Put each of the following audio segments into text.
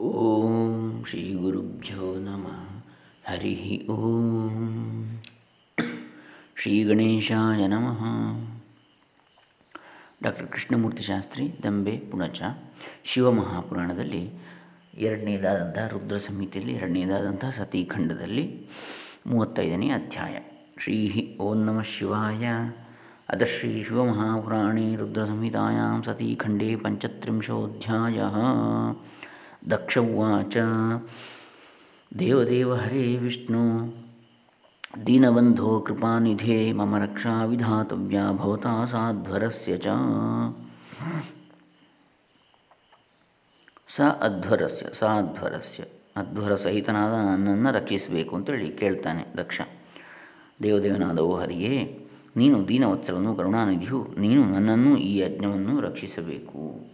ಓಂ ಶ್ರೀ ಗುರುಭ್ಯೋ ನಮಃ. ಹರಿ ಓಂ. ಶ್ರೀ ಗಣೇಶಾಯ ನಮಃ. ಡಾಕ್ಟರ್ ಕೃಷ್ಣಮೂರ್ತಿ ಶಾಸ್ತ್ರಿ, ದಂಬೆ, ಪುಣಚ ಶಿವಮಹಾಪುರಾಣದಲ್ಲಿ ಎರಡನೇದಾದಂಥ ರುದ್ರ ಸಂಹಿತೆಯಲ್ಲಿ ಎರಡನೇದಾದಂಥ ಸತೀಖಂಡದಲ್ಲಿ ಮೂವತ್ತೈದನೇ ಅಧ್ಯಾಯ. ಶ್ರೀ ಓಂ ನಮಃ ಶಿವಾಯ. ಅದ ಶ್ರೀ ಶಿವಮಹಾಪುರಾಣೇ ರುದ್ರಸಂಹಿತಾಯಾಂ ಸತೀಖಂಡೇ ಪಂಚತ್ರಿಂಶೋಧ್ಯಾಯ. ದಕ್ಷ ಉಚ ದೇವದೇವ ಹರೇ ವಿಷ್ಣು. ದೀನಬಂಧೋ ಕೃಪಾನಿಧೇ ಮಮ ರಕ್ಷಾ ವಿಧಾತವ್ಯಾ ಭವತಾ ಸಾಧ್ವರಸ್ಯ ಚ. ಸ ಅಧ್ವರಸ್ಯ, ಸಾಧ್ವರಸ್ಯ. ಅಧ್ವರ ಸಹಿತನಾದ ನನ್ನನ್ನು ರಕ್ಷಿಸಬೇಕು ಅಂತೇಳಿ ಕೇಳ್ತಾನೆ ದಕ್ಷ. ದೇವದೇವನಾದವು ಹರಿಯೇ, ನೀನು ದೀನವತ್ಸಲನು ಕರುಣಾನಿಧಿಯು, ನೀನು ನನ್ನನ್ನು ಈ ಯಜ್ಞವನ್ನು ರಕ್ಷಿಸಬೇಕು.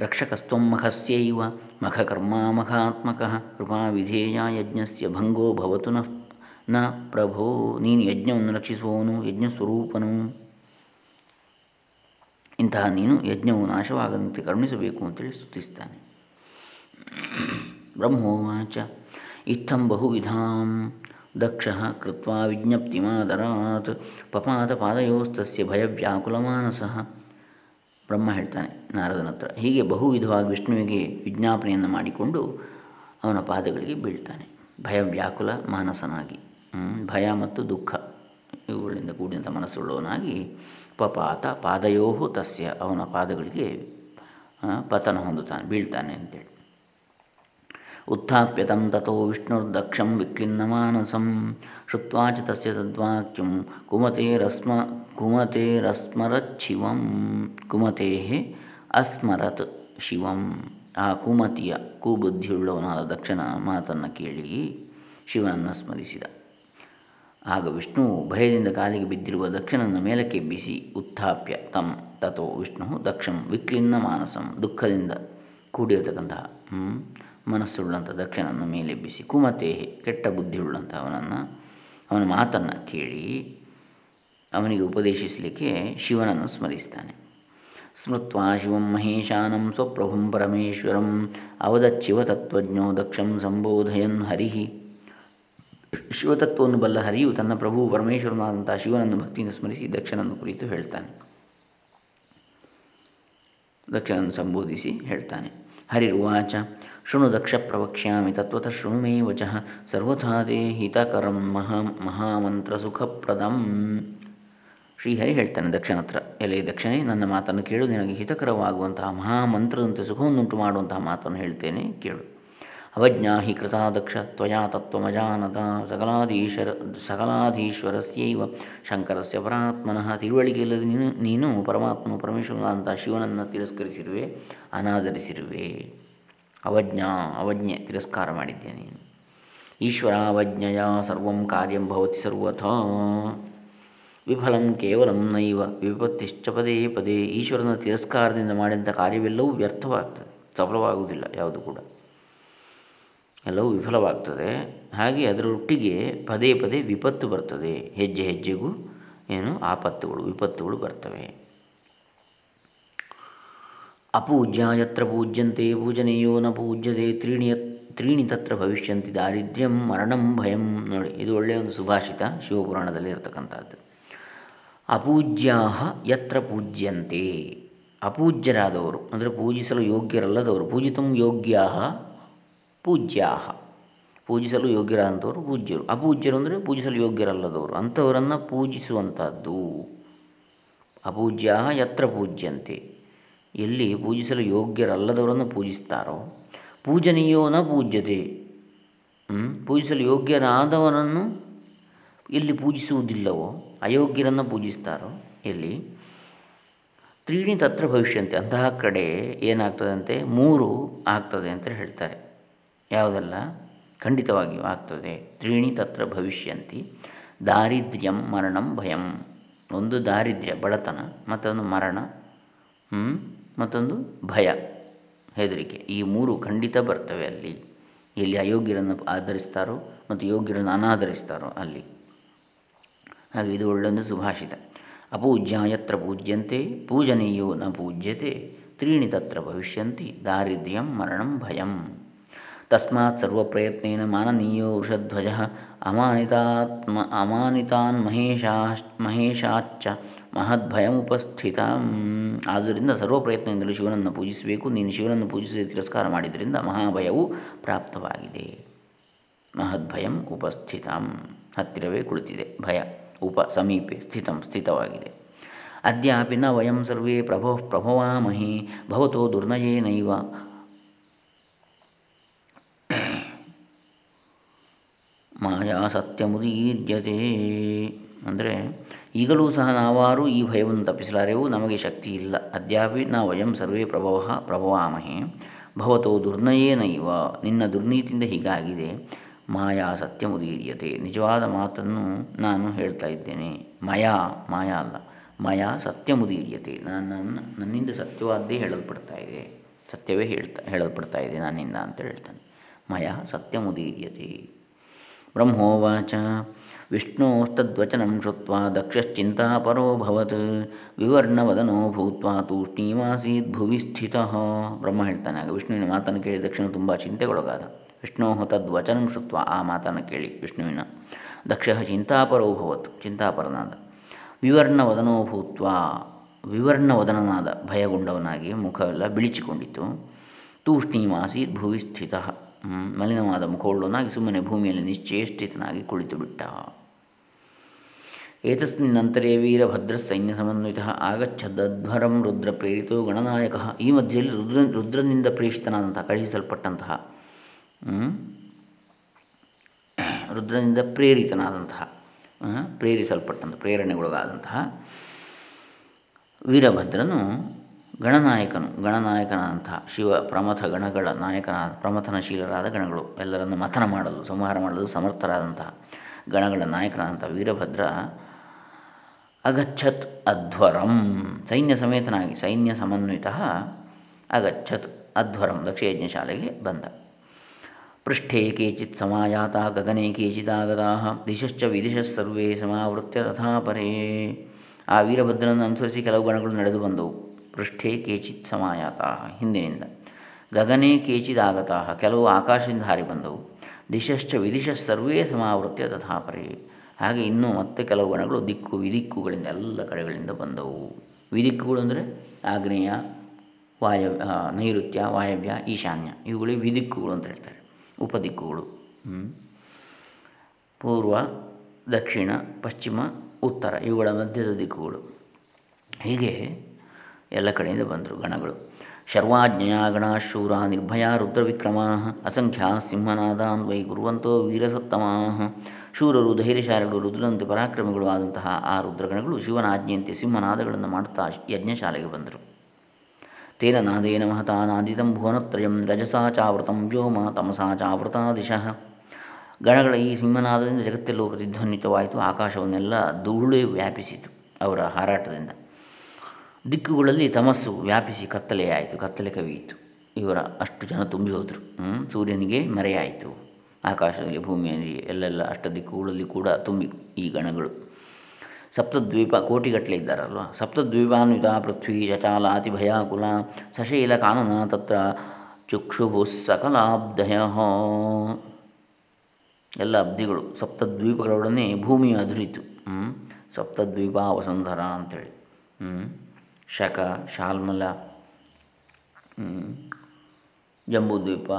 ರಕ್ಷಕಸ್ತ್ವಮ್ಮಖಸ್ಯೈವ ಮಖಕರ್ಮಾಮಖಾತ್ಮಕ ಕೃಪಾವಿಧೇಯ ಯಜ್ಞಸ್ಯ ಭಂಗೋ ಭವತು ನ ನ ಪ್ರಭೋ ನೀನು ಯಜ್ಞವನ್ನು ರಕ್ಷಿಸುವವನು ಯಜ್ಞಸ್ವರೂಪನು ಇಂತಹ ನೀನು ಯಜ್ಞವು ನಾಶವಾಗದಂತೆ ಕರುಣಿಸಬೇಕು ಅಂತೇಳಿ ಸ್ತುತಿಸ್ತಾನೆ. ಬ್ರಹ್ಮೋವಾಚ. ಇತ್ತಂ ಬಹುವಿಧಾಂ. ದಕ್ಷ ಕೃತ್ವಾ ವಿಜ್ಞಪ್ತಿಮಾದರಾತ್. ಪಪಾತ ಪಾದಯೋಸ್ತಸ್ಯ ಭಯವ್ಯಾಕುಲಮಾನಸಃ. ಬ್ರಹ್ಮ ಹೇಳ್ತಾನೆ ನಾರದನ ಹತ್ರ. ಹೀಗೆ ಬಹು ವಿಧವಾಗಿ ವಿಷ್ಣುವಿಗೆ ವಿಜ್ಞಾಪನೆಯನ್ನು ಮಾಡಿಕೊಂಡು ಅವನ ಪಾದಗಳಿಗೆ ಬೀಳ್ತಾನೆ. ಭಯ ವ್ಯಾಕುಲ ಮಾನಸನಾಗಿ. ಭಯ ಮತ್ತು ದುಃಖ ಇವುಗಳಿಂದ ಕೂಡಿದಂಥ ಮನಸ್ಸುಳ್ಳವನಾಗಿ ಪಪಾತ ಪಾದಯೋಹು ತಸ್ಯ ಅವನ ಪಾದಗಳಿಗೆ ಪತನ ಹೊಂದುತ್ತಾನೆ, ಬೀಳ್ತಾನೆ ಅಂತೇಳಿ. ತಂ ತಥೋ ವಿಷ್ಣುರ್ದಕ್ಷಂ ವಿಕ್ಲಿನ್ನ ಮಾನಸಂ ಚ ತಸ ತದ್ವಾಕ್ಯಂ ಕುಮತೇರಸ್ಮ ಶಿವಂ ಕುಮತೇ ಅಸ್ಮರತ್ ಶಿವಂ ಆ ಕುಮತಿಯ ಕುಬುದ್ಧಿಯುಳ್ಳವನಾದ ದಕ್ಷನ ಮಾತನ್ನು ಕೇಳಿ ಶಿವನನ್ನು ಸ್ಮರಿಸಿದ. ಆಗ ವಿಷ್ಣು ಭಯದಿಂದ ಕಾಲಿಗೆ ಬಿದ್ದಿರುವ ದಕ್ಷನನ್ನು ಮೇಲಕ್ಕೆ ಬಿಸಿ ಉತ್ಥಾಪ್ಯ ತಂ ತಥೋ ವಿಷ್ಣು ದಕ್ಷಂ ವಿಕ್ಲಿನ್ನ ಮಾನಸಂ ದುಃಖದಿಂದ ಕೂಡಿರತಕ್ಕಂತಹ ಮನಸ್ಸುಳ್ಳಂಥ ದಕ್ಷನನ್ನು ಮೇಲೆಬ್ಬಿಸಿ ಕುಮತೆ ಕೆಟ್ಟ ಬುದ್ಧಿಯುಳ್ಳಂಥ ಅವನನ್ನು, ಅವನ ಮಾತನ್ನು ಕೇಳಿ ಅವನಿಗೆ ಉಪದೇಶಿಸಲಿಕ್ಕೆ ಶಿವನನ್ನು ಸ್ಮರಿಸ್ತಾನೆ. ಸ್ಮೃತ್ವಾ ಶಿವಂ ಮಹೇಶಾನಂ ಸ್ವಪ್ರಭುಂ ಪರಮೇಶ್ವರಂ ಅವದಚ್ಚಿವ ತತ್ವಜ್ಞೋ ದಕ್ಷಂ ಸಂಬೋಧಯನ್ ಹರಿಹಿ ಶಿವತತ್ವವನ್ನು ಬಲ್ಲ ಹರಿಯು ತನ್ನ ಪ್ರಭು ಪರಮೇಶ್ವರನಾದಂಥ ಶಿವನನ್ನು ಭಕ್ತಿಯಿಂದ ಸ್ಮರಿಸಿ ದಕ್ಷನನ್ನು ಕುರಿತು ಹೇಳ್ತಾನೆ. ದಕ್ಷನನ್ನು ಸಂಬೋಧಿಸಿ ಹೇಳ್ತಾನೆ. ಹರಿರುವಾಚ ಶೃಣು ದಕ್ಷ ಪ್ರವಕ್ಷ್ಯಾಮಿ ತತ್ವತಃ ಶೃಣು ಮೇ ವಚಃ ಸರ್ವಥಾ ಹಿತಕರಂ ಮಹಾ ಮಹಾಮಂತ್ರ ಸುಖಪ್ರದಂ ಶ್ರೀಹರಿ ಹೇಳ್ತಾನೆ ದಕ್ಷನ ಹತ್ರ, ಎಲೆ ದಕ್ಷಿಣೆ, ನನ್ನ ಮಾತನ್ನು ಕೇಳು, ನಿನಗೆ ಹಿತಕರವಾಗುವಂತಹ ಮಹಾಮಂತ್ರದಂತೆ ಸುಖವನ್ನುಂಟು ಮಾಡುವಂತಹ ಮಾತನ್ನು ಹೇಳ್ತೇನೆ, ಕೇಳು. ಅವಜ್ಞಾ ಹಿ ಕೃತಾ ದಕ್ಷ ತ್ವಯಾ ತತ್ವಮಜಾನತ ಸಕಲಾಧೀಶ್ವರ ಸಕಲಾಧೀಶ್ವರಸ್ಯೈವ ಶಂಕರಸ್ಯ ಪರಾತ್ಮನಃ ತಿಳುವಳಿಕೆಯಿಲ್ಲದೆ ನೀನು ನೀನು ಪರಮಾತ್ಮ ಪರಮೇಶ್ವರ ಅಂತ ಶಿವನನ್ನು ತಿರಸ್ಕರಿಸಿರುವೆ, ಅನಾದರಿಸಿರುವೆ. ಅವಜ್ಞಾ, ಅವಜ್ಞೆ ತಿರಸ್ಕಾರ ಮಾಡಿದ್ದೆ ನೀನು? ಈಶ್ವರಾವಜ್ಞೆಯ ಸರ್ವಂ ಕಾರ್ಯಂ ಭವತಿ ಸರ್ವಥ. ವಿಫಲಂ ಕೇವಲಂ ನೈವ, ವಿಪತ್ತಿಶ್ಚ ಪದೇ ಪದೇ ಈಶ್ವರನ ತಿರಸ್ಕಾರದಿಂದ ಮಾಡಿದಂಥ ಕಾರ್ಯವೆಲ್ಲವೂ ವ್ಯರ್ಥವಾಗ್ತದೆ ಸಫಲವಾಗುವುದಿಲ್ಲ ಯಾವುದು ಕೂಡ. ಎಲ್ಲವೂ ವಿಫಲವಾಗ್ತದೆ. ಹಾಗೆ ಅದರೊಟ್ಟಿಗೆ ಪದೇ ಪದೇ ವಿಪತ್ತು ಬರ್ತದೆ. ಹೆಜ್ಜೆ ಹೆಜ್ಜೆಗೂ ಏನು ಆಪತ್ತುಗಳು, ವಿಪತ್ತುಗಳು ಬರ್ತವೆ. ಅಪೂಜ್ಯ ಯತ್ರ ಪೂಜ್ಯಂತೆ, ಪೂಜನೆಯೋ ನ ಪೂಜ್ಯತೆ, ತ್ರೀಣಿ ತ್ರೀಣಿ ತತ್ರ ಭವಿಷ್ಯಂತಿ ದಾರಿದ್ರ್ಯಂ, ಮರಣಂ ಭಯಂ ನೋಡಿ, ಇದು ಒಳ್ಳೆಯ ಒಂದು ಸುಭಾಷಿತ ಶಿವಪುರಾಣದಲ್ಲಿ ಇರತಕ್ಕಂಥದ್ದು. ಅಪೂಜ್ಯಾ ಯತ್ರ ಪೂಜ್ಯಂತೆ. ಅಪೂಜ್ಯರಾದವರು, ಅಂದರೆ ಪೂಜಿಸಲು ಯೋಗ್ಯರಲ್ಲದವರು, ಪೂಜಿತು ಯೋಗ್ಯಾ ಪೂಜ್ಯಾ ಪೂಜಿಸಲು ಯೋಗ್ಯರಾದಂಥವರು ಪೂಜ್ಯರು. ಅಪೂಜ್ಯರು ಅಂದರೆ ಪೂಜಿಸಲು ಯೋಗ್ಯರಲ್ಲದವರು. ಅಂಥವರನ್ನು ಪೂಜಿಸುವಂಥದ್ದು. ಅಪೂಜ್ಯ ಯತ್ರ ಪೂಜ್ಯಂತೆ. ಎಲ್ಲಿ ಪೂಜಿಸಲು ಯೋಗ್ಯರಲ್ಲದವರನ್ನು ಪೂಜಿಸ್ತಾರೋ, ಪೂಜನೀಯೋ ನ ಪೂಜ್ಯತೆ. ಪೂಜಿಸಲು ಯೋಗ್ಯರಾದವನನ್ನು ಎಲ್ಲಿ ಪೂಜಿಸುವುದಿಲ್ಲವೋ, ಅಯೋಗ್ಯರನ್ನು ಪೂಜಿಸ್ತಾರೋ, ಎಲ್ಲಿ? ತ್ರೀಣಿ ತತ್ರ ಭವಿಷ್ಯಂತೆ. ಅಂತಹ ಕಡೆ ಏನಾಗ್ತದಂತೆ? ಮೂರು ಆಗ್ತದೆ ಅಂತ ಹೇಳ್ತಾರೆ. ಯಾವುದೆಲ್ಲ? ಖಂಡಿತವಾಗಿಯೂ ಆಗ್ತದೆ. ತ್ರೀಣಿ ತತ್ರ ಭವಿಷ್ಯಂತಿ. ದಾರಿದ್ರ್ಯಂ ಮರಣಂ ಭಯಂ. ಒಂದು ದಾರಿದ್ರ್ಯ, ಬಡತನ, ಮತ್ತೊಂದು ಮರಣ ಮತ್ತೊಂದು ಭಯ, ಹೆದರಿಕೆ. ಈ ಮೂರು ಖಂಡಿತ ಬರ್ತವೆ ಅಲ್ಲಿ. ಎಲ್ಲಿ ಅಯೋಗ್ಯರನ್ನು ಆಧರಿಸ್ತಾರೋ ಮತ್ತು ಯೋಗ್ಯರನ್ನು ಅನಾಧರಿಸ್ತಾರೋ ಅಲ್ಲಿ. ಹಾಗೆ ಇದು ಒಳ್ಳೊಂದು ಸುಭಾಷಿತ. ಅಪೂಜ್ಯ ಯತ್ರ ಪೂಜ್ಯಂತೆ, ಪೂಜನೀಯೋ ನ ಪೂಜ್ಯತೆ. ತ್ರೀಣಿ ತತ್ರ ಭವಿಷ್ಯಂತಿ, ದಾರಿದ್ರ್ಯಂ ಮರಣಂ ಭಯಂ. ತಸ್ಮಾತ್ ಸರ್ವಪ್ರಯತ್ನೇನ ಮಾನನೀಯೋ ವೃಷಧ್ವಜ ಅಮಾನಿತಾತ್ಮ ಅಮಾನಿತಾನ್ ಮಹೇಶಾ ಮಹೇಶಾಚ್ಚ ಮಹದ್ಭಯಮುಪಸ್ಥಿತ ಆದ್ದರಿಂದ ಸರ್ವ ಪ್ರಯತ್ನದಿಂದಲೂ ಶಿವನನ್ನು ಪೂಜಿಸಬೇಕು. ನೀನು ಶಿವನನ್ನು ಪೂಜಿಸಿ ತಿರಸ್ಕಾರ ಮಾಡಿದ್ದರಿಂದ ಮಹಾಭಯವು ಪ್ರಾಪ್ತವಾಗಿದೆ. ಮಹದ್ಭಯಂ ಉಪಸ್ಥಿತಂ. ಹತ್ತಿರವೇ ಕುಳಿತಿದೆ. ಭಯ, ಉಪ, ಸಮೀಪೆ, ಸ್ಥಿತಂ, ಸ್ಥಿತವಾಗಿದೆ. ಅದ್ಯಾಪಿ ನ ವಯಂ ಸರ್ವೇ ಪ್ರಭೋ, ಪ್ರಭವಾಮಹಿ. ಭವತೋ ದುರ್ನಯೇನೈವ ಮಾಯಾ ಸತ್ಯಮುದೀರ್ಯತೆ ಅಂದರೆ ಈಗಲೂ ಸಹ ನಾವಾರು ಈ ಭಯವನ್ನು ತಪ್ಪಿಸಲಾರೆವು ನಮಗೆ ಶಕ್ತಿ ಇಲ್ಲ ಅದ್ಯಾಪಿ ನಾ ವಯಂ ಸರ್ವೇ ಪ್ರಭವ ಪ್ರಭವಾಮಹೆ ಭವತೋ ದುರ್ನಯೇನೈವ ನಿನ್ನ ದುರ್ನೀತಿಯಿಂದ ಹೀಗಾಗಿದೆ ಮಾಯಾ ಸತ್ಯಮುದೀರ್ಯತೆ ನಿಜವಾದ ಮಾತನ್ನು ನಾನು ಹೇಳ್ತಾ ಇದ್ದೇನೆ ಮಯಾ ಮಾಯಾ ಅಲ್ಲ ಮಯಾ ಸತ್ಯಮುದೀರ್ಯತೆ ನಾನು ನನ್ನ ನನ್ನಿಂದ ಸತ್ಯವಾದ್ದೇ ಹೇಳಲ್ಪಡ್ತಾ ಇದೆ ಸತ್ಯವೇ ಹೇಳ್ತಾ ಹೇಳಲ್ಪಡ್ತಾ ಇದೆ ನನ್ನಿಂದ ಅಂತ ಹೇಳ್ತಾನೆ ಮಯಾ ಸತ್ಯಮುದೀರ್ಯತೆ ಬ್ರಹ್ಮೋವಾಚ ವಿಷ್ಣೋಸ್ತದ್ವಚನಂ ಶ್ರುತ್ವಾ ದಕ್ಷಶ್ಚಿಂತಾಪರೋಭವತ್ ವಿವರ್ಣವದನೋ ಭೂತ್ವ ತೂಷ್ಣೀಮಾಸೀತ್ ಭುವಿ ಸ್ಥಿತಃ ಬ್ರಹ್ಮ ಹೇಳ್ತಾನೆ, ಆಗ ವಿಷ್ಣುವಿನ ಮಾತನ್ನು ಕೇಳಿ ದಕ್ಷನು ತುಂಬ ಚಿಂತೆಗೊಳಗಾದ। ವಿಷ್ಣೋ ತದ್ವಚನಂ ಶುತ್ವ ಆ ಮಾತನ್ನು ಕೇಳಿ ವಿಷ್ಣುವಿನ ದಕ್ಷ ಚಿಂತಾಪರೋಭವತ್ ಚಿಂತಾಪರನಾದ। ವಿವರ್ಣವದನೋ ಭೂತ್ವ, ವಿವರ್ಣವದನನಾದ, ಭಯಗೊಂಡವನಾಗಿ ಮುಖವೆಲ್ಲ ಬಿಳಿಚಿಕೊಂಡಿತು ತೂಷ್ಣೀಮಾಸೀತ್ ಭುವಿ ಸ್ಥಿತ। ಮಲಿನವಾದ ಮುಖವುಳ್ಳವನಾಗಿ ಸುಮ್ಮನೆ ಭೂಮಿಯಲ್ಲಿ ನಿಶ್ಚೇಷ್ಟಿತನಾಗಿ ಕುಳಿತು ಬಿಟ್ಟ ಏತಸ್ಮಿನ್ನಂತರೇ ವೀರಭದ್ರ ಸೈನ್ಯ ಸಮನ್ವಿತ ಆಗಚ್ಛದಧ್ವರಂ ರುದ್ರ ಪ್ರೇರಿತೋ ಗಣನಾಯಕ. ಈ ಮಧ್ಯೆಯಲ್ಲಿ ರುದ್ರ, ರುದ್ರನಿಂದ ಪ್ರೇಷಿತನಾದಂತಹ ಕಳುಹಿಸಲ್ಪಟ್ಟಂತಹ ರುದ್ರನಿಂದ ಪ್ರೇರಿತನಾದಂತಹ ಪ್ರೇರಿಸಲ್ಪಟ್ಟಂಥ, ಪ್ರೇರಣೆಗೊಳಗಾದಂತಹ ವೀರಭದ್ರನು ಗಣನಾಯಕನು ಗಣನಾಯಕನಾದಂತಹ ಶಿವ ಪ್ರಮಥ ಗಣಗಳ ನಾಯಕನಾದ ಪ್ರಮಥನಶೀಲರಾದ ಗಣಗಳು. ಎಲ್ಲರನ್ನು ಮಥನ ಮಾಡಲು, ಸಂಹಾರ ಮಾಡಲು ಸಮರ್ಥರಾದಂತಹ ಗಣಗಳ ನಾಯಕನಾದಂಥ ವೀರಭದ್ರ ಅಗಚ್ಚತ್ ಅಧ್ವರಂ. ಸೈನ್ಯ ಸಮೇತನಾಗಿ, ಸೈನ್ಯ ಸಮನ್ವಿತ ಅಗಚ್ಚತ್ ಅಧ್ವರಂ ದಕ್ಷಯಜ್ಞಶಾಲೆಗೆ ಬಂದ. ಪೃಷ್ಠೆ ಕೇಚಿತ್ ಸಮಾಯಾತ, ಗಗನೆ ಕೇಚಿದಾಗತಾ ದಿಶಶ್ಚ ವಿದಿಶಸ್ಸರ್ವೇ ಸಮಾವೃತ್ಯ ತಥಾ ಪರೇ ಆ ವೀರಭದ್ರನನ್ನು ಅನುಸರಿಸಿ ಕೆಲವು ಗಣಗಳು ನಡೆದು ಬಂದವು. ಪೃಷ್ಠೆ ಕೇಚಿತ್ ಸಮಾಯಾತ ಹಿಂದಿನಿಂದ. ಗಗನೆ ಕೇಚಿದಾಗತಃ ಕೆಲವು ಆಕಾಶದಿಂದ ಹಾರಿ ಬಂದವು. ದಿಶಶ್ಚ ವಿದಿಶ ಸರ್ವೇ ಸಮಾವೃತ್ಯ ತಥಾಪರಿ ಹಾಗೆ ಇನ್ನೂ ಮತ್ತೆ ಕೆಲವು ಗಣಗಳು ದಿಕ್ಕು ವಿದಿಕ್ಕುಗಳಿಂದ ಎಲ್ಲ ಕಡೆಗಳಿಂದ ಬಂದವು. ವಿದಿಕ್ಕುಗಳು ಅಂದರೆ ಆಗ್ನೇಯ ವಾಯ ನೈಋತ್ಯ, ವಾಯವ್ಯ, ಈಶಾನ್ಯ. ಇವುಗಳಿಗೆ ವಿದಿಕ್ಕುಗಳು ಅಂತ ಹೇಳ್ತಾರೆ. ಉಪದಿಕ್ಕುಗಳು. ಪೂರ್ವ, ದಕ್ಷಿಣ, ಪಶ್ಚಿಮ, ಉತ್ತರ ಇವುಗಳ ಮಧ್ಯದ ದಿಕ್ಕುಗಳು. ಹೀಗೆ ಎಲ್ಲ ಕಡೆಯಿಂದ ಬಂದರು ಗಣಗಳು. ಶರ್ವಾಜ್ಞೆಯ ಗಣಾಶೂರ ನಿರ್ಭಯ, ರುದ್ರವಿಕ್ರಮಾ, ಅಸಂಖ್ಯಾ ಸಿಂಹನಾದಾನ್ ವೈ ಗುರುವಂತೋ ವೀರಸತ್ತಮಾ ಶೂರರು, ಧೈರ್ಯಶಾಲೆಗಳು, ರುದ್ರಂತೆ ಪರಾಕ್ರಮಿಗಳು ಆದಂತಹ ಆ ರುದ್ರಗಣಗಳು ಶಿವನ ಆಜ್ಞೆಯಂತೆ ಸಿಂಹನಾದಗಳನ್ನು ಮಾಡುತ್ತಾ ಯಜ್ಞಶಾಲೆಗೆ ಬಂದರು. ತೇನ ನಾದೇನ ಮಹತಾ ನಾದಿತಂ ಭುವನತ್ರಯಂ ರಜಸಾ ಚಾವೃತಂ ವ್ಯೋಮ ತಮಸಾ ಚಾವೃತ ದಿಶಃ ಗಣಗಳ ಈ ಸಿಂಹನಾದದಿಂದ ಜಗತ್ತೆಲ್ಲೋ ಪ್ರತಿಧ್ವನಿತವಾಯಿತು, ಆಕಾಶವನ್ನೆಲ್ಲ ಧೂಳೇ ವ್ಯಾಪಿಸಿತು ಅವರ ಹಾರಾಟದಿಂದ. ದಿಕ್ಕುಗಳಲ್ಲಿ ತಮಸ್ಸು ವ್ಯಾಪಿಸಿ ಕತ್ತಲೆಯಾಯಿತು, ಕತ್ತಲೆ ಕವಿಯಿತು. ಇವರ ಅಷ್ಟು ಜನ ತುಂಬಿ ಹೋದರು. ಸೂರ್ಯನಿಗೆ ಮರೆಯಾಯಿತು. ಆಕಾಶದಲ್ಲಿ ಭೂಮಿಯಲ್ಲಿ ಎಲ್ಲೆಲ್ಲ ಅಷ್ಟ ದಿಕ್ಕುಗಳಲ್ಲಿ ಕೂಡ ತುಂಬಿ ಈ ಗಣಗಳು. ಸಪ್ತದ್ವೀಪ ಕೋಟಿಗಟ್ಟಲೆ ಇದ್ದಾರಲ್ವ? ಸಪ್ತದ್ವೀಪಾನ್ವಿತ, ಪೃಥ್ವಿ ಚಚಾಲ ಅತಿ ಭಯಾಕುಲ ಸಶೈಲ ಕಾನನ, ತತ್ರ ಚುಕ್ಷುಭು ಸಕಲಾಬ್ಧಯ. ಎಲ್ಲ ಅಬ್ಧಿಗಳು ಸಪ್ತದ್ವೀಪಗಳೊಡನೆ ಭೂಮಿಯು ಅದುರಿತು ಸಪ್ತದ್ವೀಪ ವಸುಂಧರ ಅಂಥೇಳಿ ಶಕ, ಶಾಲ್ಮಲ ಜಂಬೂದ್ವೀಪ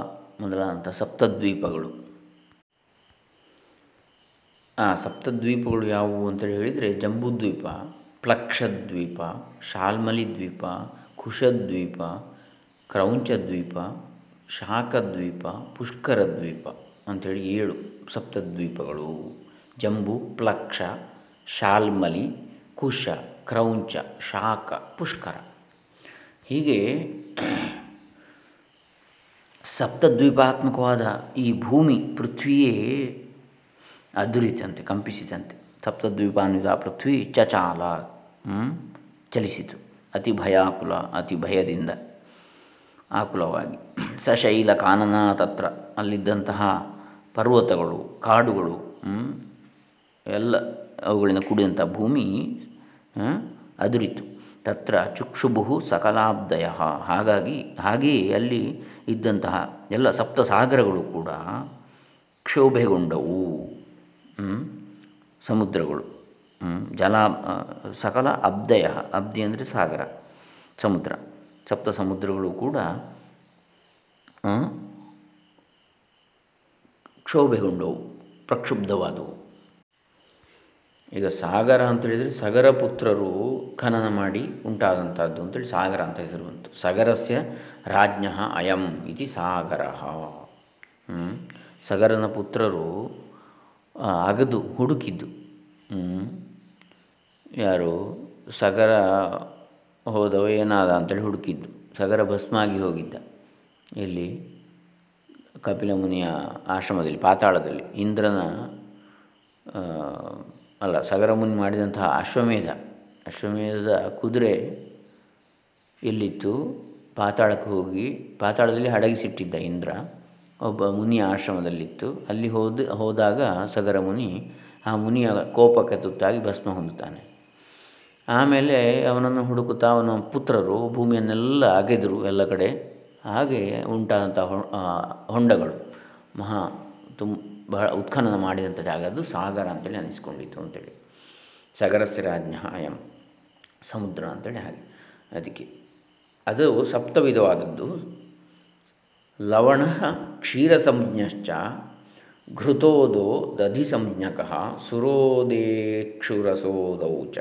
ಮೊದಲಾದಂಥ ಸಪ್ತದ್ವೀಪಗಳು. ಆ ಸಪ್ತದ್ವೀಪಗಳು ಯಾವುವು ಅಂತೇಳಿ ಹೇಳಿದರೆ ಜಂಬೂದ್ವೀಪ, ಪ್ಲಕ್ಷದ್ವೀಪ ಶಾಲ್ಮಲಿ ದ್ವೀಪ ಕುಶದ್ವೀಪ, ಕ್ರೌಂಚದ್ವೀಪ, ಶಾಖದ್ವೀಪ, ಪುಷ್ಕರದ್ವೀಪ ಅಂಥೇಳಿ ಏಳು ಸಪ್ತದ್ವೀಪಗಳು. ಜಂಬು, ಪ್ಲಕ್ಷ, ಶಾಲ್ಮಲಿ, ಕುಶ. ಕ್ರೌಂಚ ಶಾಕ ಪುಷ್ಕರ. ಹೀಗೆ ಸಪ್ತದ್ವೀಪಾತ್ಮಕವಾದ ಈ ಭೂಮಿ ಪೃಥ್ವಿಯೇ ಅದುರಿತಂತೆ, ಕಂಪಿಸಿದಂತೆ. ಸಪ್ತದ್ವೀಪಾನ್ವಿತ ಪೃಥ್ವಿ ಚಚಾಲ ಚಲಿಸಿತು. ಅತಿ ಭಯಾಕುಲ, ಅತಿ ಭಯದಿಂದ ಆಕುಲವಾಗಿ. ಸಶೈಲ ಕಾನನ ತತ್ರ ಅಲ್ಲಿದ್ದಂತಹ ಪರ್ವತಗಳು, ಕಾಡುಗಳು ಎಲ್ಲ ಅವುಗಳಿಂದ ಕೂಡಿದಂಥ ಭೂಮಿ ಅದುರಿತು. ತತ್ರ ಚುಕ್ಷುಭು ಸಕಲಾಬ್ದಯ ಹಾಗಾಗಿ, ಹಾಗೆಯೇ ಅಲ್ಲಿ ಇದ್ದಂತಹ ಎಲ್ಲ ಸಪ್ತ ಸಾಗರಗಳು ಕೂಡ ಕ್ಷೋಭೆಗೊಂಡವು. ಸಮುದ್ರಗಳು. ಜಲ ಸಕಲ ಅಬ್ದಯ ಅಬ್ದಿ ಅಂದರೆ ಸಾಗರ, ಸಮುದ್ರ. ಸಪ್ತ ಸಮುದ್ರಗಳು ಕೂಡ ಕ್ಷೋಭೆಗೊಂಡವು, ಪ್ರಕ್ಷುಬ್ಧವಾದವು. ಈಗ ಸಾಗರ ಅಂತೇಳಿದರೆ ಸಗರ ಪುತ್ರರು ಖನನ ಮಾಡಿ ಉಂಟಾದಂಥದ್ದು ಅಂತೇಳಿ ಸಾಗರ ಅಂತ ಹೆಸರು ಬಂತು. ಸಗರಸ್ಯ ರಾಜ್ಞ ಅಯಂ ಇತಿ ಸಾಗರ. ಸಗರನ ಪುತ್ರರು ಅಗದು, ಹುಡುಕಿದ್ದು. ಯಾರು? ಸಗರ ಹೋದವ ಏನಾದ ಅಂತೇಳಿ ಹುಡುಕಿದ್ದು. ಸಗರ ಭಸ್ಮಾಗಿ ಹೋಗಿದ್ದ. ಇಲ್ಲಿ ಕಪಿಲ ಮುನಿಯ ಆಶ್ರಮದಲ್ಲಿ, ಪಾತಾಳದಲ್ಲಿ. ಇಂದ್ರನ ಅಲ್ಲ ಸಗರಮುನಿ ಮಾಡಿದಂತಹ ಅಶ್ವಮೇಧ. ಅಶ್ವಮೇಧದ ಕುದುರೆ ಎಲ್ಲಿತ್ತು? ಪಾತಾಳಕ್ಕೆ ಹೋಗಿ, ಪಾತಾಳದಲ್ಲಿ ಹಡಗಿಸಿಟ್ಟಿದ್ದ ಇಂದ್ರ ಒಬ್ಬ ಮುನಿಯ ಆಶ್ರಮದಲ್ಲಿತ್ತು. ಅಲ್ಲಿ ಹೋದ, ಹೋದಾಗ ಸಗರ ಮುನಿ ಆ ಮುನಿಯ ಕೋಪಕ್ಕೆ ತುತ್ತಾಗಿ ಭಸ್ಮ ಹೊಂದುತ್ತಾನೆ. ಆಮೇಲೆ ಅವನನ್ನು ಹುಡುಕುತ್ತಾ ಅವನ ಪುತ್ರರು, ಭೂಮಿಯನ್ನೆಲ್ಲ ಅಗೆದರು ಎಲ್ಲ ಕಡೆ. ಹಾಗೆ ಉಂಟಾದಂಥ ಹೊಂಡಗಳು. ಮಹಾ ತುಂಬ ಬಹಳ ಉತ್ಖನನ ಮಾಡಿದಂಥ ಜಾಗ ಅದು ಸಾಗರ ಅಂತೇಳಿ ಅನಿಸ್ಕೊಂಡಿತ್ತು ಅಂತೇಳಿ. ಸಗರಸ್ಯ ಅಯಂ ಸಮುದ್ರ ಅಂತೇಳಿ ಹಾಗೆ. ಅದಕ್ಕೆ ಅದು ಸಪ್ತವಿಧವಾದದ್ದು. ಲವಣ ಕ್ಷೀರ ಸಂಜ್ಞಶ್ಚ ಘೃತೋದೋ ದಧಿ ಸಂಜ್ಞಕ ಸುರೋದೇಕ್ಷುರಸೋದೌ ಚ.